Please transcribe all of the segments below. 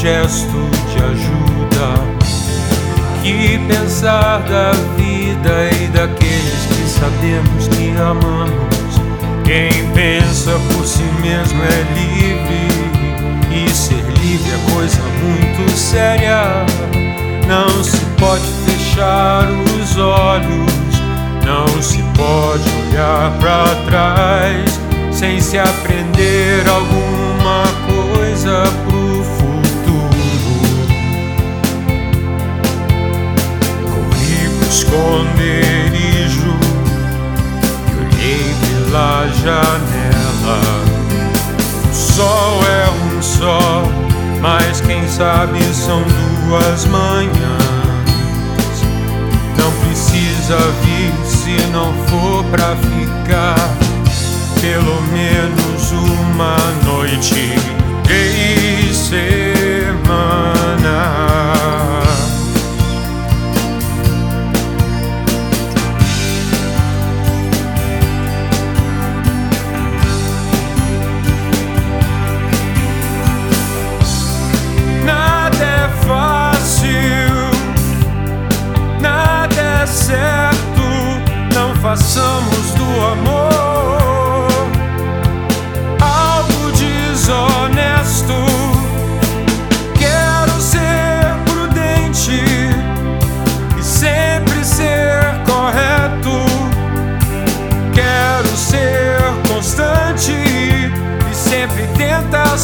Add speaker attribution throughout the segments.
Speaker 1: gesto de ajuda. Que pensar da vida e daqueles que sabemos que amamos. Quem pensa por si mesmo é livre, e ser livre é coisa muito séria. Não se pode fechar os olhos, não se pode olhar para trás sem se aprender alguma sabe são duas manhãs. Não precisa vir se não for pra ficar pelo menos uma noite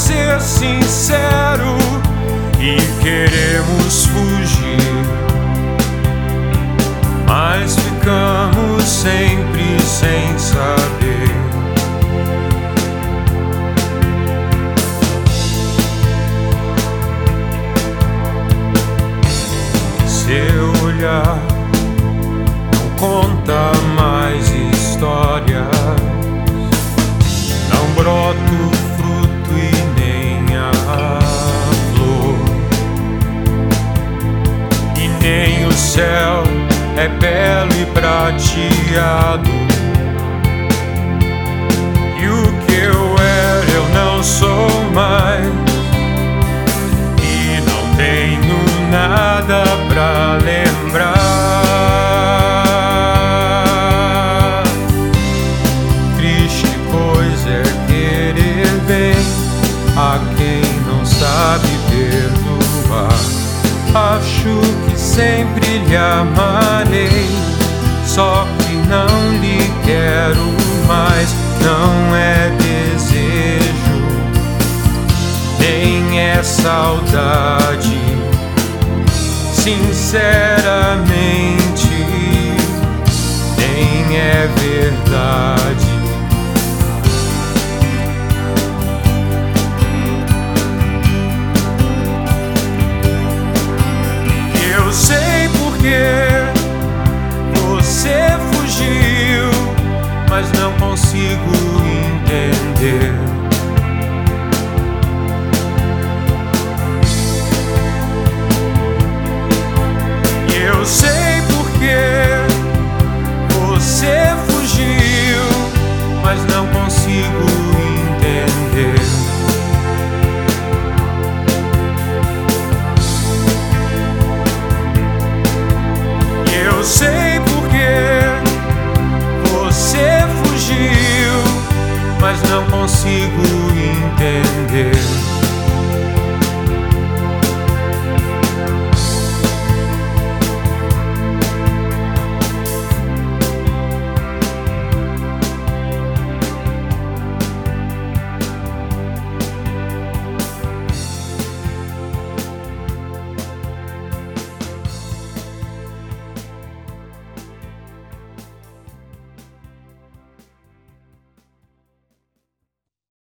Speaker 1: ser sincero. E queremos fugir, mas ficamos sempre sem saber. É belo e prateado. E o que eu era, eu não sou mais. E não tenho nada pra lembrar. Triste coisa é querer bem a quem não sabe perdoar. Acho que sempre lhe amarei, só que não lhe quero mais. Não é desejo, nem é saudade. Sinceramente, nem é verdade. Sei porque você fugiu, mas não consigo entender.